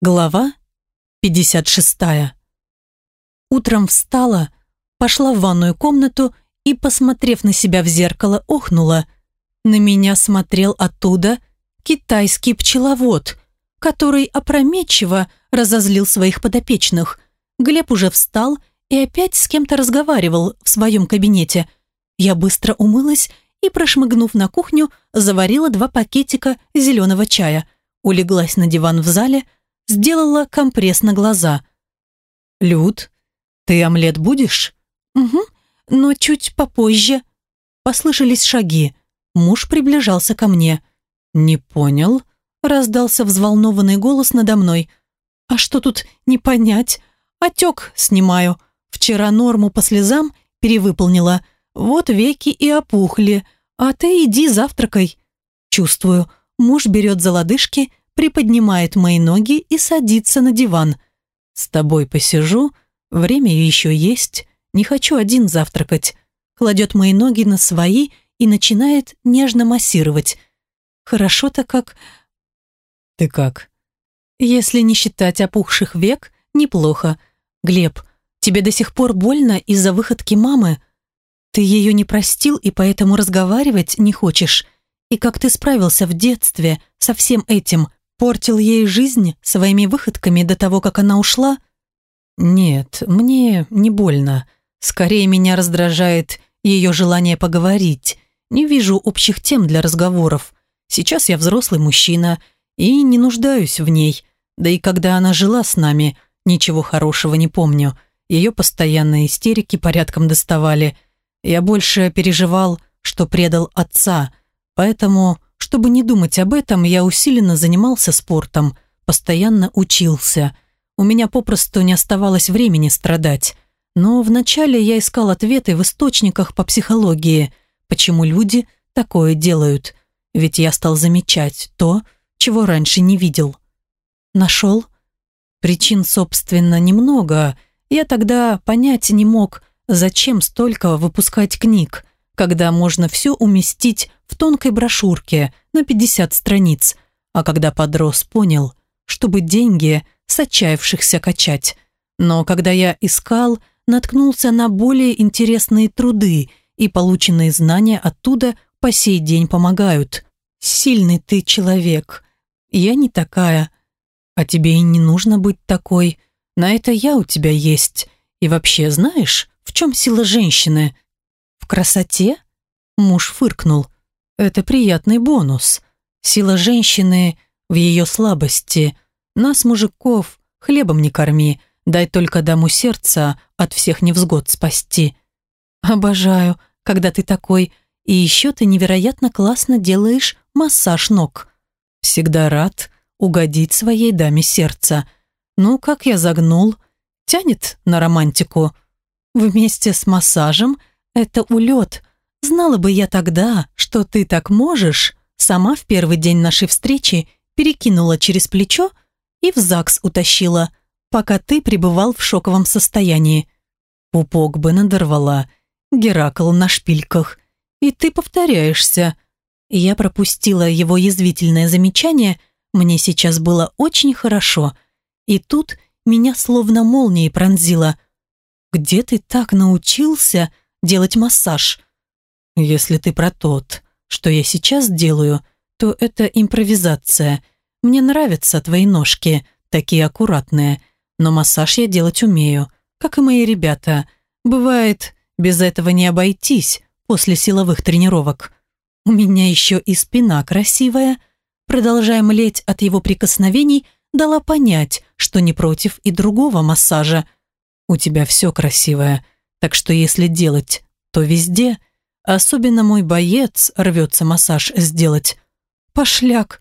Глава 56. Утром встала, пошла в ванную комнату и, посмотрев на себя в зеркало, охнула. На меня смотрел оттуда китайский пчеловод, который опрометчиво разозлил своих подопечных. Глеб уже встал и опять с кем-то разговаривал в своем кабинете. Я быстро умылась и, прошмыгнув на кухню, заварила два пакетика зеленого чая, улеглась на диван в зале – сделала компресс на глаза. «Люд, ты омлет будешь?» «Угу, но чуть попозже». Послышались шаги. Муж приближался ко мне. «Не понял?» Раздался взволнованный голос надо мной. «А что тут не понять? Отек снимаю. Вчера норму по слезам перевыполнила. Вот веки и опухли. А ты иди завтракай». Чувствую, муж берет за лодыжки приподнимает мои ноги и садится на диван. «С тобой посижу, время еще есть, не хочу один завтракать». Кладет мои ноги на свои и начинает нежно массировать. Хорошо-то как... «Ты как?» «Если не считать опухших век, неплохо. Глеб, тебе до сих пор больно из-за выходки мамы? Ты ее не простил и поэтому разговаривать не хочешь. И как ты справился в детстве со всем этим?» Портил ей жизнь своими выходками до того, как она ушла? Нет, мне не больно. Скорее меня раздражает ее желание поговорить. Не вижу общих тем для разговоров. Сейчас я взрослый мужчина и не нуждаюсь в ней. Да и когда она жила с нами, ничего хорошего не помню. Ее постоянные истерики порядком доставали. Я больше переживал, что предал отца, поэтому чтобы не думать об этом, я усиленно занимался спортом, постоянно учился. У меня попросту не оставалось времени страдать. Но вначале я искал ответы в источниках по психологии, почему люди такое делают. Ведь я стал замечать то, чего раньше не видел. Нашел? Причин, собственно, немного. Я тогда понять не мог, зачем столько выпускать книг, когда можно все уместить в тонкой брошюрке на 50 страниц, а когда подрос, понял, чтобы деньги с отчаявшихся качать. Но когда я искал, наткнулся на более интересные труды, и полученные знания оттуда по сей день помогают. Сильный ты человек. Я не такая. А тебе и не нужно быть такой. На это я у тебя есть. И вообще, знаешь, в чем сила женщины? Красоте? Муж фыркнул. Это приятный бонус. Сила женщины в ее слабости. Нас, мужиков, хлебом не корми, дай только даму сердца от всех невзгод спасти. Обожаю, когда ты такой, и еще ты невероятно классно делаешь массаж ног. Всегда рад угодить своей даме сердца. Ну, как я загнул, тянет на романтику. Вместе с массажем это улет – Знала бы я тогда, что ты так можешь, сама в первый день нашей встречи перекинула через плечо и в ЗАГС утащила, пока ты пребывал в шоковом состоянии. Пупок бы надорвала, Геракл на шпильках. И ты повторяешься. Я пропустила его язвительное замечание, мне сейчас было очень хорошо. И тут меня словно молнией пронзило. «Где ты так научился делать массаж?» Если ты про тот, что я сейчас делаю, то это импровизация. Мне нравятся твои ножки, такие аккуратные, но массаж я делать умею, как и мои ребята. Бывает, без этого не обойтись после силовых тренировок. У меня еще и спина красивая. Продолжая млеть от его прикосновений, дала понять, что не против и другого массажа. У тебя все красивое, так что если делать, то везде – Особенно мой боец рвется массаж сделать. Пошляк.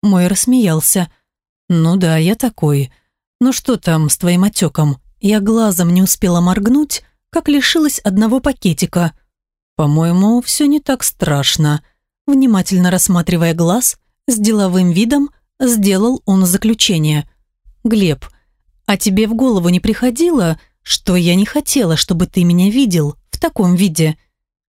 Мой рассмеялся. Ну да, я такой. Ну что там с твоим отеком? Я глазом не успела моргнуть, как лишилась одного пакетика. По-моему, все не так страшно. Внимательно рассматривая глаз, с деловым видом сделал он заключение. «Глеб, а тебе в голову не приходило, что я не хотела, чтобы ты меня видел в таком виде?»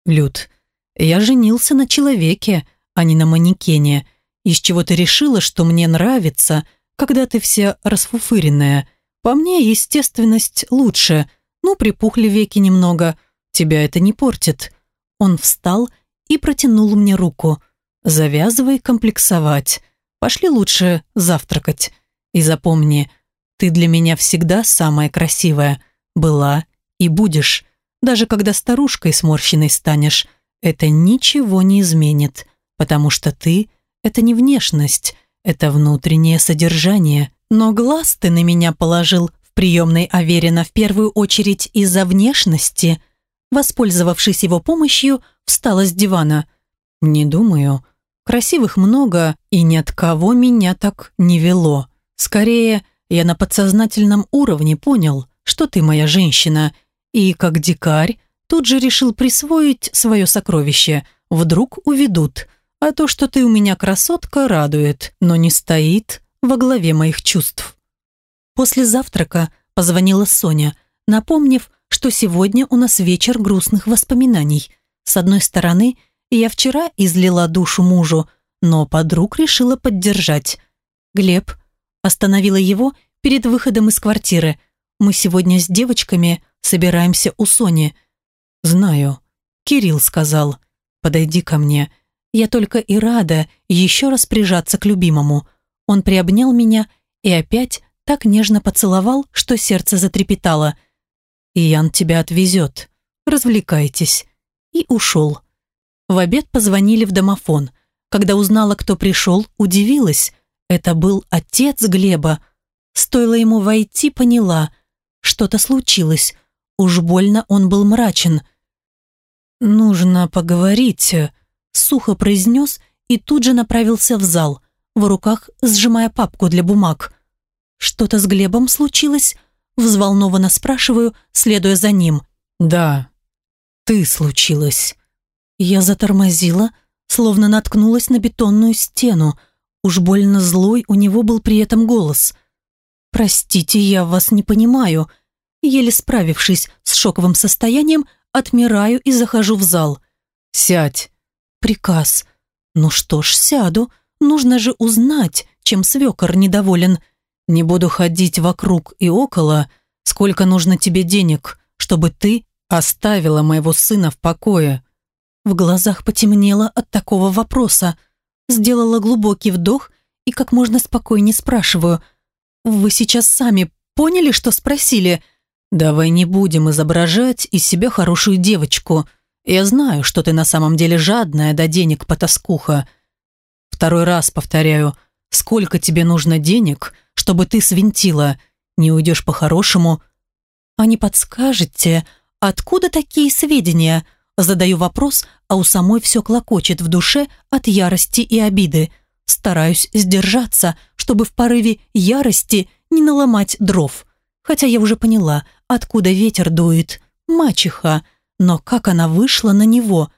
«Люд, я женился на человеке, а не на манекене. Из чего ты решила, что мне нравится, когда ты вся расфуфыренная. По мне, естественность лучше. Ну, припухли веки немного. Тебя это не портит». Он встал и протянул мне руку. «Завязывай комплексовать. Пошли лучше завтракать. И запомни, ты для меня всегда самая красивая. Была и будешь. Даже когда старушкой сморщенной станешь, это ничего не изменит, потому что ты – это не внешность, это внутреннее содержание. Но глаз ты на меня положил в приемной Аверина в первую очередь из-за внешности. Воспользовавшись его помощью, встала с дивана. Не думаю. Красивых много, и ни от кого меня так не вело. Скорее, я на подсознательном уровне понял, что ты моя женщина, и, как дикарь, тут же решил присвоить свое сокровище. Вдруг уведут. А то, что ты у меня красотка, радует, но не стоит во главе моих чувств. После завтрака позвонила Соня, напомнив, что сегодня у нас вечер грустных воспоминаний. С одной стороны, я вчера излила душу мужу, но подруг решила поддержать. Глеб остановила его перед выходом из квартиры. Мы сегодня с девочками собираемся у Сони. Знаю. Кирилл сказал. Подойди ко мне. Я только и рада еще раз прижаться к любимому. Он приобнял меня и опять так нежно поцеловал, что сердце затрепетало. «Ян тебя отвезет. Развлекайтесь». И ушел. В обед позвонили в домофон. Когда узнала, кто пришел, удивилась. Это был отец Глеба. Стоило ему войти, поняла. Что-то случилось. Уж больно он был мрачен. «Нужно поговорить», — сухо произнес и тут же направился в зал, в руках сжимая папку для бумаг. «Что-то с Глебом случилось?» Взволнованно спрашиваю, следуя за ним. «Да, ты случилась». Я затормозила, словно наткнулась на бетонную стену. Уж больно злой у него был при этом голос. «Простите, я вас не понимаю», Еле справившись с шоковым состоянием, отмираю и захожу в зал. «Сядь!» Приказ. «Ну что ж, сяду. Нужно же узнать, чем свекор недоволен. Не буду ходить вокруг и около. Сколько нужно тебе денег, чтобы ты оставила моего сына в покое?» В глазах потемнело от такого вопроса. Сделала глубокий вдох и как можно спокойнее спрашиваю. «Вы сейчас сами поняли, что спросили?» «Давай не будем изображать из себя хорошую девочку. Я знаю, что ты на самом деле жадная до денег потаскуха. Второй раз повторяю, сколько тебе нужно денег, чтобы ты свинтила? Не уйдешь по-хорошему?» «А не подскажете, откуда такие сведения?» Задаю вопрос, а у самой все клокочет в душе от ярости и обиды. Стараюсь сдержаться, чтобы в порыве ярости не наломать дров. Хотя я уже поняла, откуда ветер дует. Мачеха. Но как она вышла на него?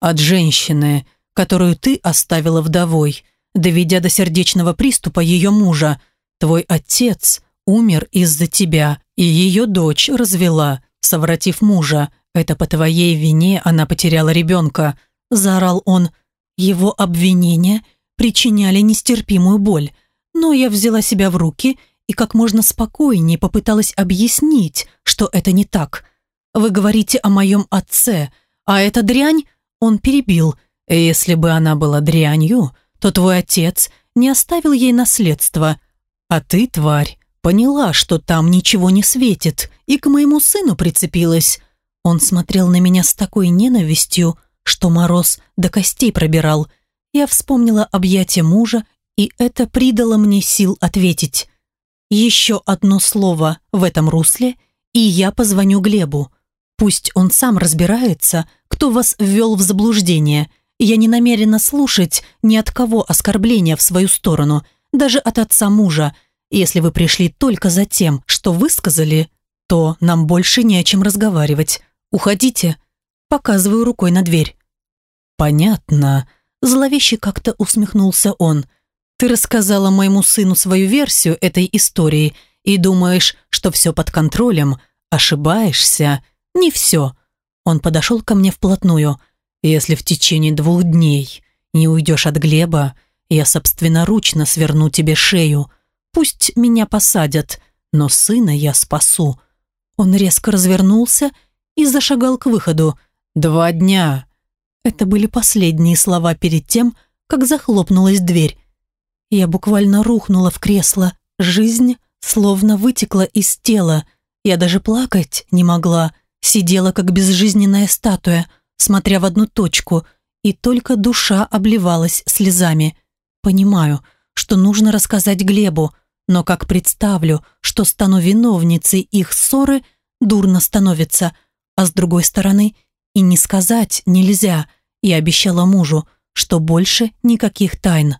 От женщины, которую ты оставила вдовой, доведя до сердечного приступа ее мужа. Твой отец умер из-за тебя, и ее дочь развела, совратив мужа. Это по твоей вине она потеряла ребенка. Заорал он. Его обвинения причиняли нестерпимую боль. Но я взяла себя в руки и как можно спокойнее попыталась объяснить, что это не так. «Вы говорите о моем отце, а эта дрянь...» Он перебил. «Если бы она была дрянью, то твой отец не оставил ей наследство. А ты, тварь, поняла, что там ничего не светит, и к моему сыну прицепилась». Он смотрел на меня с такой ненавистью, что мороз до костей пробирал. Я вспомнила объятия мужа, и это придало мне сил ответить. Еще одно слово в этом русле, и я позвоню Глебу. Пусть он сам разбирается, кто вас ввел в заблуждение. Я не намерена слушать ни от кого оскорбления в свою сторону, даже от отца мужа. Если вы пришли только за тем, что высказали, то нам больше не о чем разговаривать. Уходите. Показываю рукой на дверь. Понятно. Зловеще как-то усмехнулся он. Ты рассказала моему сыну свою версию этой истории и думаешь, что все под контролем. Ошибаешься. Не все. Он подошел ко мне вплотную. Если в течение двух дней не уйдешь от Глеба, я собственноручно сверну тебе шею. Пусть меня посадят, но сына я спасу. Он резко развернулся и зашагал к выходу. «Два дня!» Это были последние слова перед тем, как захлопнулась дверь. Я буквально рухнула в кресло. Жизнь словно вытекла из тела. Я даже плакать не могла. Сидела, как безжизненная статуя, смотря в одну точку, и только душа обливалась слезами. Понимаю, что нужно рассказать Глебу, но как представлю, что стану виновницей их ссоры, дурно становится. А с другой стороны, и не сказать нельзя. Я обещала мужу, что больше никаких тайн.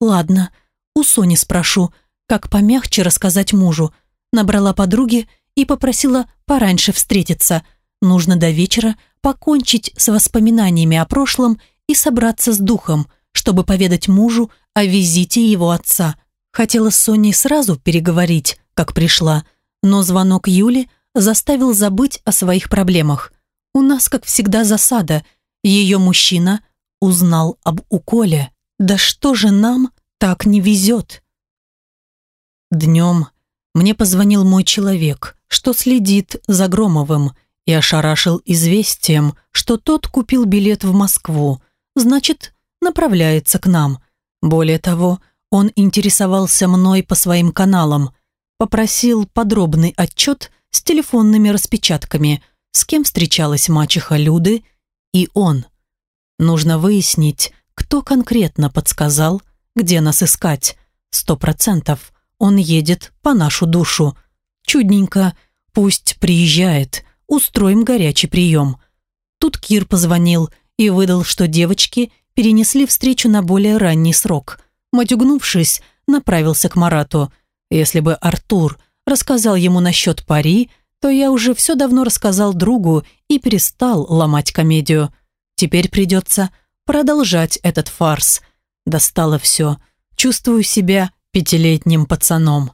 Ладно, у Сони спрошу, как помягче рассказать мужу. Набрала подруги и попросила пораньше встретиться. Нужно до вечера покончить с воспоминаниями о прошлом и собраться с духом, чтобы поведать мужу о визите его отца. Хотела с Соней сразу переговорить, как пришла, но звонок Юли заставил забыть о своих проблемах. У нас, как всегда, засада. Ее мужчина узнал об уколе. Да что же нам так не везет? Днем мне позвонил мой человек, что следит за Громовым, и ошарашил известием, что тот купил билет в Москву, значит, направляется к нам. Более того, он интересовался мной по своим каналам, попросил подробный отчет с телефонными распечатками, с кем встречалась мачеха Люды и он. Нужно выяснить, кто конкретно подсказал, где нас искать. Сто процентов он едет по нашу душу. Чудненько, пусть приезжает, устроим горячий прием. Тут Кир позвонил и выдал, что девочки перенесли встречу на более ранний срок – Матюгнувшись, направился к Марату. Если бы Артур рассказал ему насчет пари, то я уже все давно рассказал другу и перестал ломать комедию. Теперь придется продолжать этот фарс. Достало все. Чувствую себя пятилетним пацаном.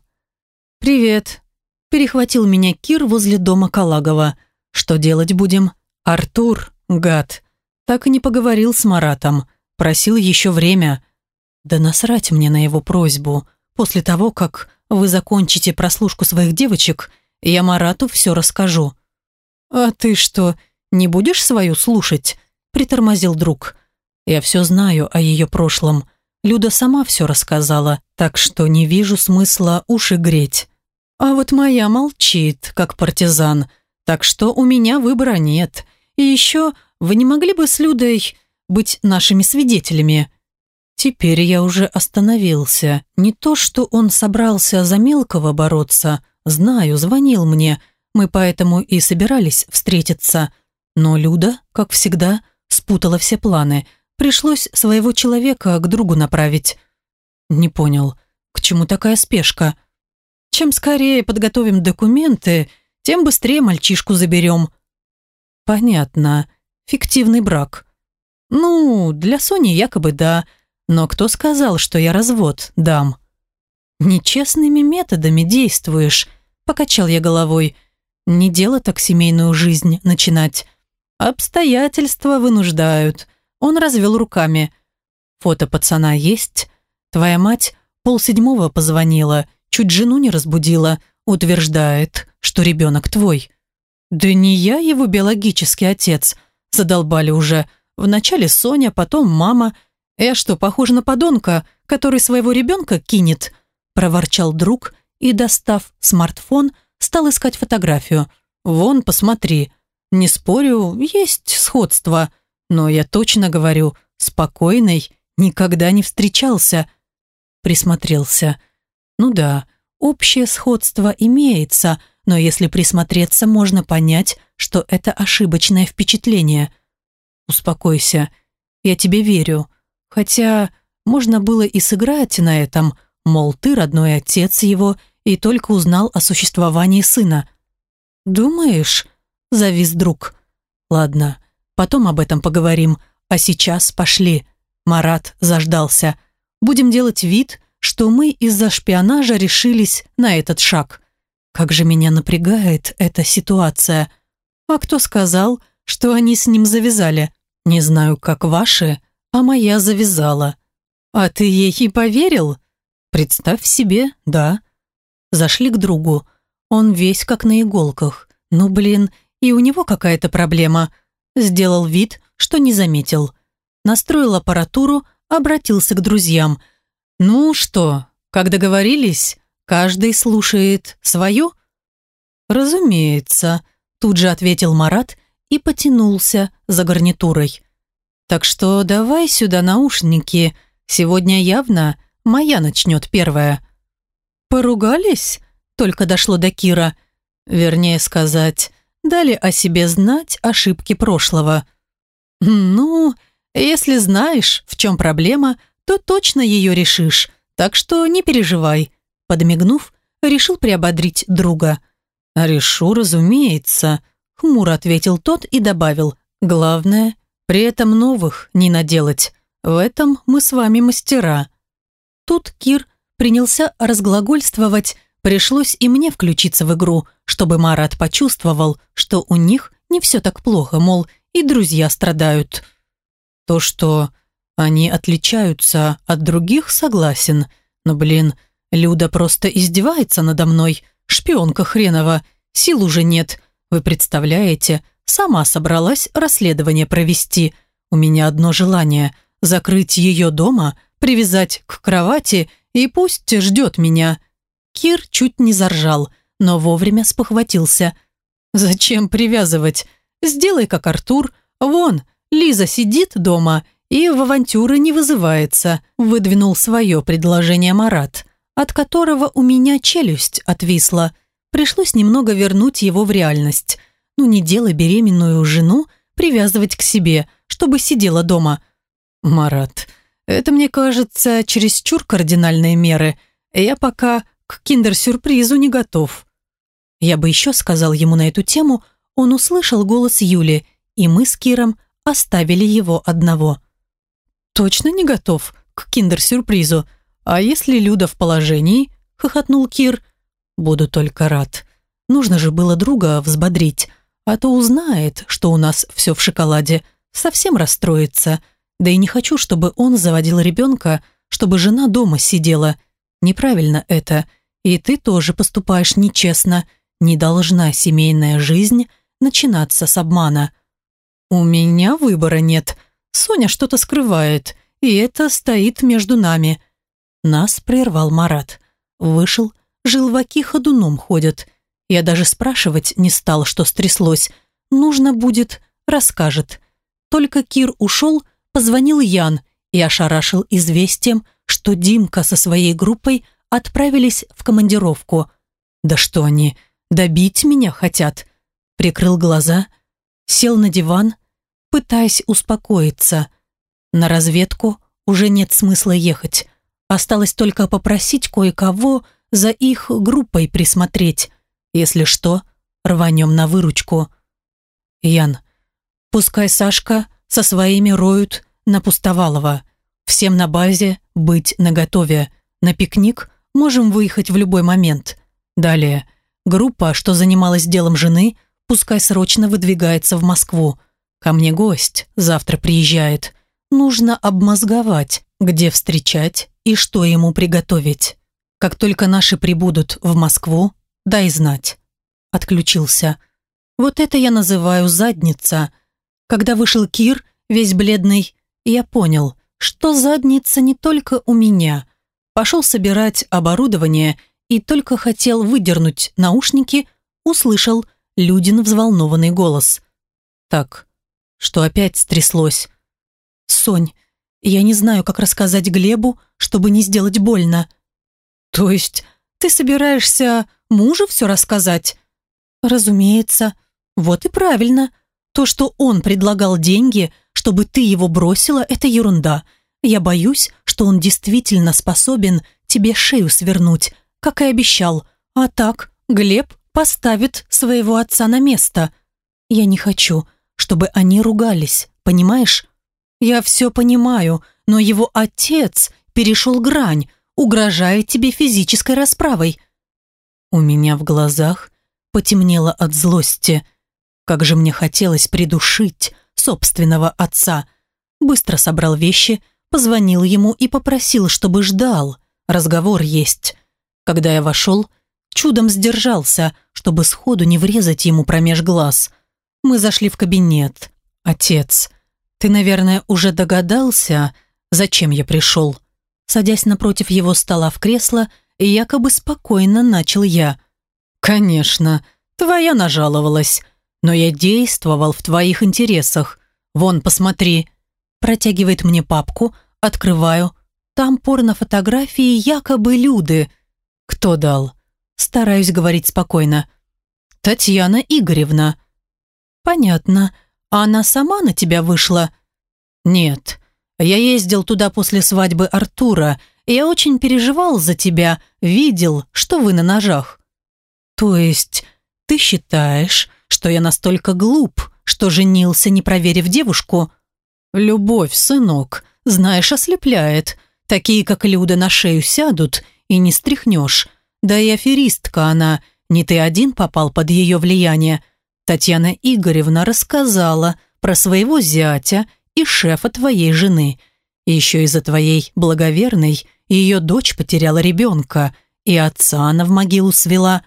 «Привет», – перехватил меня Кир возле дома Калагова. «Что делать будем?» «Артур, гад, так и не поговорил с Маратом. Просил еще время. Да насрать мне на его просьбу. После того, как вы закончите прослушку своих девочек, я Марату все расскажу». «А ты что, не будешь свою слушать?» – притормозил друг. «Я все знаю о ее прошлом. Люда сама все рассказала, так что не вижу смысла уши греть. А вот моя молчит, как партизан, так что у меня выбора нет. И еще вы не могли бы с Людой быть нашими свидетелями?» Теперь я уже остановился. Не то, что он собрался за мелкого бороться. Знаю, звонил мне. Мы поэтому и собирались встретиться. Но Люда, как всегда, спутала все планы. Пришлось своего человека к другу направить. Не понял, к чему такая спешка? Чем скорее подготовим документы, тем быстрее мальчишку заберем. Понятно. Фиктивный брак. Ну, для Сони якобы да, но кто сказал, что я развод дам? Нечестными методами действуешь, покачал я головой. Не дело так семейную жизнь начинать. Обстоятельства вынуждают. Он развел руками. Фото пацана есть? Твоя мать полседьмого позвонила, чуть жену не разбудила, утверждает, что ребенок твой. Да не я его биологический отец, задолбали уже. Вначале Соня, потом мама – «Я что, похожа на подонка, который своего ребенка кинет?» проворчал друг и, достав смартфон, стал искать фотографию. «Вон, посмотри. Не спорю, есть сходство, но я точно говорю, спокойный, никогда не встречался». Присмотрелся. «Ну да, общее сходство имеется, но если присмотреться, можно понять, что это ошибочное впечатление. Успокойся, я тебе верю». Хотя можно было и сыграть на этом, мол, ты родной отец его и только узнал о существовании сына. «Думаешь?» – завис друг. «Ладно, потом об этом поговорим, а сейчас пошли». Марат заждался. «Будем делать вид, что мы из-за шпионажа решились на этот шаг. Как же меня напрягает эта ситуация. А кто сказал, что они с ним завязали? Не знаю, как ваши, а моя завязала. А ты ей и поверил? Представь себе, да. Зашли к другу. Он весь как на иголках. Ну, блин, и у него какая-то проблема. Сделал вид, что не заметил. Настроил аппаратуру, обратился к друзьям. «Ну что, как договорились, каждый слушает свою?» «Разумеется», – тут же ответил Марат и потянулся за гарнитурой. «Так что давай сюда наушники, сегодня явно моя начнет первая». «Поругались?» – только дошло до Кира. Вернее сказать, дали о себе знать ошибки прошлого. «Ну, если знаешь, в чем проблема, то точно ее решишь, так что не переживай», подмигнув, решил приободрить друга. «Решу, разумеется», хмуро ответил тот и добавил. «Главное, при этом новых не наделать. В этом мы с вами мастера». Тут Кир принялся разглагольствовать, пришлось и мне включиться в игру, чтобы Марат почувствовал, что у них не все так плохо, мол, и друзья страдают. То, что они отличаются от других, согласен. Но, блин, Люда просто издевается надо мной. Шпионка хренова. Сил уже нет. Вы представляете, сама собралась расследование провести. У меня одно желание – закрыть ее дома, привязать к кровати и пусть ждет меня. Кир чуть не заржал, но вовремя спохватился. «Зачем привязывать? Сделай, как Артур. Вон, Лиза сидит дома и в авантюры не вызывается», выдвинул свое предложение Марат, от которого у меня челюсть отвисла. Пришлось немного вернуть его в реальность. Ну не делай беременную жену привязывать к себе, чтобы сидела дома. «Марат, это, мне кажется, чересчур кардинальные меры. Я пока к киндер-сюрпризу не готов». Я бы еще сказал ему на эту тему, он услышал голос Юли, и мы с Киром оставили его одного. «Точно не готов к киндер-сюрпризу? А если Люда в положении?» – хохотнул Кир. «Буду только рад. Нужно же было друга взбодрить, а то узнает, что у нас все в шоколаде, совсем расстроится. Да и не хочу, чтобы он заводил ребенка, чтобы жена дома сидела. Неправильно это. И ты тоже поступаешь нечестно. Не должна семейная жизнь начинаться с обмана. У меня выбора нет. Соня что-то скрывает, и это стоит между нами. Нас прервал Марат. Вышел, желваки ходуном ходят. Я даже спрашивать не стал, что стряслось. Нужно будет, расскажет. Только Кир ушел, позвонил Ян и ошарашил известием, что Димка со своей группой отправились в командировку. Да что они, добить меня хотят? Прикрыл глаза, сел на диван, пытаясь успокоиться. На разведку уже нет смысла ехать. Осталось только попросить кое-кого за их группой присмотреть. Если что, рванем на выручку. Ян, пускай Сашка со своими роют на Пустовалова. Всем на базе быть наготове. На пикник можем выехать в любой момент. Далее. Группа, что занималась делом жены, пускай срочно выдвигается в Москву. Ко мне гость завтра приезжает. Нужно обмозговать, где встречать и что ему приготовить. Как только наши прибудут в Москву, дай знать. Отключился. Вот это я называю задница. Когда вышел Кир, весь бледный, я понял, что задница не только у меня. Пошел собирать оборудование и только хотел выдернуть наушники, услышал Людин взволнованный голос. «Так, что опять стряслось?» «Сонь, я не знаю, как рассказать Глебу, чтобы не сделать больно. «То есть ты собираешься мужу все рассказать?» «Разумеется. Вот и правильно. То, что он предлагал деньги, чтобы ты его бросила, это ерунда. Я боюсь, что он действительно способен тебе шею свернуть, как и обещал. А так Глеб поставит своего отца на место. Я не хочу, чтобы они ругались, понимаешь? Я все понимаю, но его отец перешел грань, угрожает тебе физической расправой». У меня в глазах потемнело от злости. Как же мне хотелось придушить собственного отца. Быстро собрал вещи, позвонил ему и попросил, чтобы ждал. разговор есть. Когда я вошел, чудом сдержался, чтобы сходу не врезать ему промеж глаз. Мы зашли в кабинет. Отец, ты, наверное, уже догадался, зачем я пришел? Садясь напротив его стола в кресло, якобы спокойно начал я. «Конечно, твоя нажаловалась, но я действовал в твоих интересах. Вон, посмотри». Протягивает мне папку, открываю. Там порнофотографии якобы Люды. Кто дал? Стараюсь говорить спокойно. Татьяна Игоревна. Понятно. А она сама на тебя вышла? Нет. Я ездил туда после свадьбы Артура. Я очень переживал за тебя, видел, что вы на ножах. То есть ты считаешь, что я настолько глуп, что женился, не проверив девушку? Любовь, сынок, знаешь, ослепляет. Такие, как Люда, на шею сядут, и не стряхнешь. Да и аферистка она, не ты один попал под ее влияние. Татьяна Игоревна рассказала про своего зятя и шефа твоей жены. Еще из-за твоей благоверной ее дочь потеряла ребенка, и отца она в могилу свела.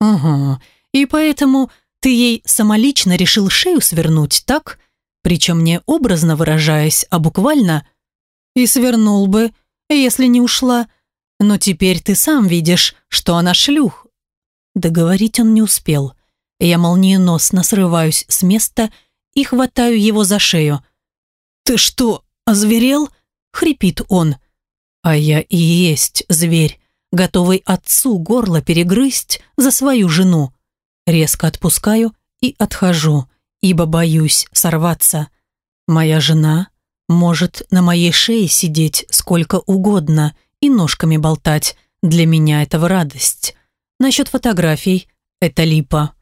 Угу, и поэтому ты ей самолично решил шею свернуть, так? Причем не образно выражаясь, а буквально. И свернул бы, если не ушла. Но теперь ты сам видишь, что она шлюх. Договорить он не успел. Я молниеносно срываюсь с места и хватаю его за шею. «Ты что, озверел?» — хрипит он. «А я и есть зверь, готовый отцу горло перегрызть за свою жену». Резко отпускаю и отхожу, ибо боюсь сорваться. Моя жена может на моей шее сидеть сколько угодно и ножками болтать. Для меня это в радость. Насчет фотографий – это липа.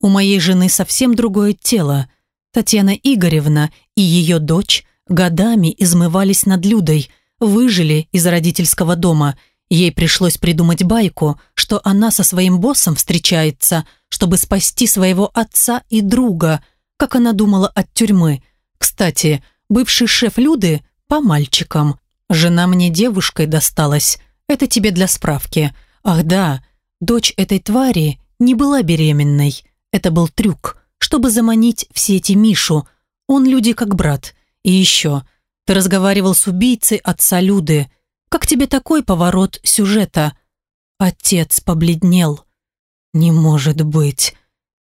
У моей жены совсем другое тело. Татьяна Игоревна и ее дочь годами измывались над Людой, выжили из родительского дома. Ей пришлось придумать байку, что она со своим боссом встречается, чтобы спасти своего отца и друга, как она думала от тюрьмы. Кстати, бывший шеф Люды по мальчикам. Жена мне девушкой досталась. Это тебе для справки. Ах да, дочь этой твари не была беременной. Это был трюк, чтобы заманить в сети Мишу. Он люди как брат. И еще, ты разговаривал с убийцей отца Люды. Как тебе такой поворот сюжета? Отец побледнел. Не может быть.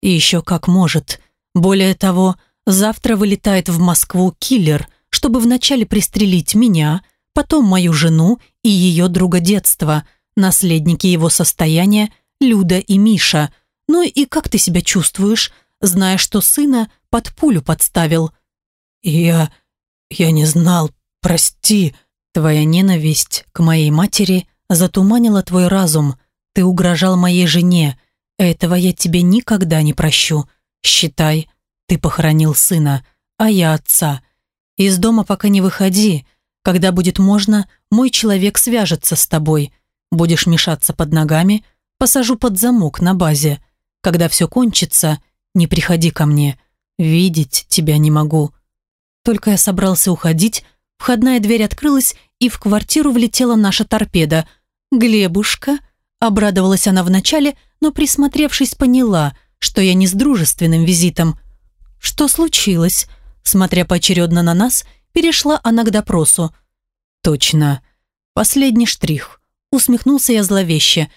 И еще как может. Более того, завтра вылетает в Москву киллер, чтобы вначале пристрелить меня – потом мою жену и ее друга детства, наследники его состояния Люда и Миша. Ну и как ты себя чувствуешь, зная, что сына под пулю подставил? Я... я не знал, прости. Твоя ненависть к моей матери затуманила твой разум. Ты угрожал моей жене. Этого я тебе никогда не прощу. Считай, ты похоронил сына, а я отца. Из дома пока не выходи, когда будет можно, мой человек свяжется с тобой. Будешь мешаться под ногами, посажу под замок на базе. Когда все кончится, не приходи ко мне. Видеть тебя не могу». Только я собрался уходить, входная дверь открылась, и в квартиру влетела наша торпеда. «Глебушка?» – обрадовалась она вначале, но, присмотревшись, поняла, что я не с дружественным визитом. «Что случилось?» Смотря поочередно на нас, перешла она к допросу. «Точно. Последний штрих». Усмехнулся я зловеще.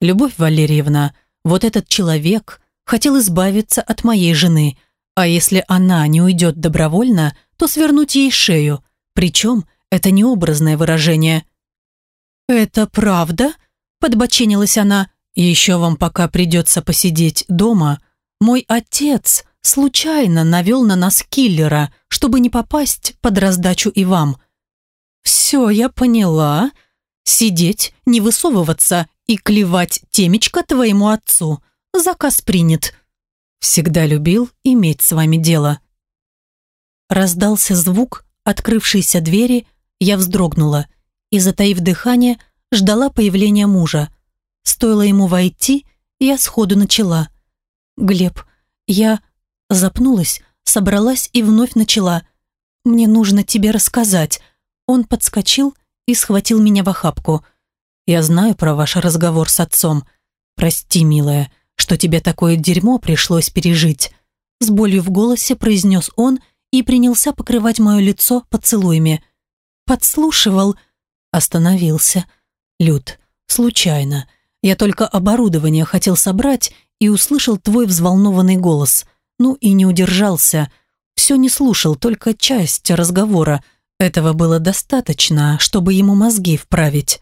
«Любовь Валерьевна, вот этот человек хотел избавиться от моей жены, а если она не уйдет добровольно, то свернуть ей шею. Причем это не образное выражение». «Это правда?» – подбоченилась она. «Еще вам пока придется посидеть дома. Мой отец случайно навел на нас киллера, чтобы не попасть под раздачу и вам. Все, я поняла. Сидеть, не высовываться и клевать темечко твоему отцу. Заказ принят. Всегда любил иметь с вами дело. Раздался звук открывшейся двери, я вздрогнула и, затаив дыхание, ждала появления мужа. Стоило ему войти, я сходу начала. «Глеб, я...» Запнулась, собралась и вновь начала. «Мне нужно тебе рассказать». Он подскочил и схватил меня в охапку. Я знаю про ваш разговор с отцом. Прости, милая, что тебе такое дерьмо пришлось пережить». С болью в голосе произнес он и принялся покрывать мое лицо поцелуями. Подслушивал. Остановился. «Люд, случайно. Я только оборудование хотел собрать и услышал твой взволнованный голос. Ну и не удержался. Все не слушал, только часть разговора. Этого было достаточно, чтобы ему мозги вправить.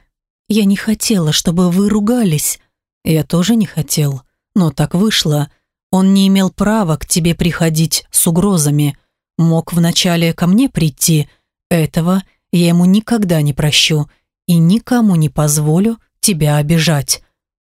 Я не хотела, чтобы вы ругались. Я тоже не хотел. Но так вышло. Он не имел права к тебе приходить с угрозами. Мог вначале ко мне прийти. Этого я ему никогда не прощу и никому не позволю тебя обижать.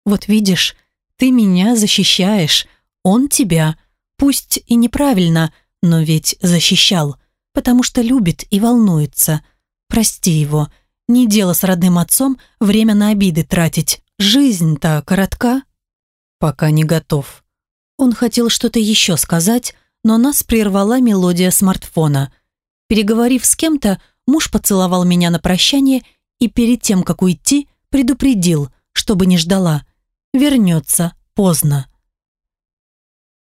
Вот видишь, ты меня защищаешь, он тебя. Пусть и неправильно, но ведь защищал, потому что любит и волнуется. Прости его. Не дело с родным отцом время на обиды тратить. Жизнь-то коротка. Пока не готов. Он хотел что-то еще сказать, но нас прервала мелодия смартфона. Переговорив с кем-то, муж поцеловал меня на прощание и перед тем, как уйти, предупредил, чтобы не ждала. Вернется поздно.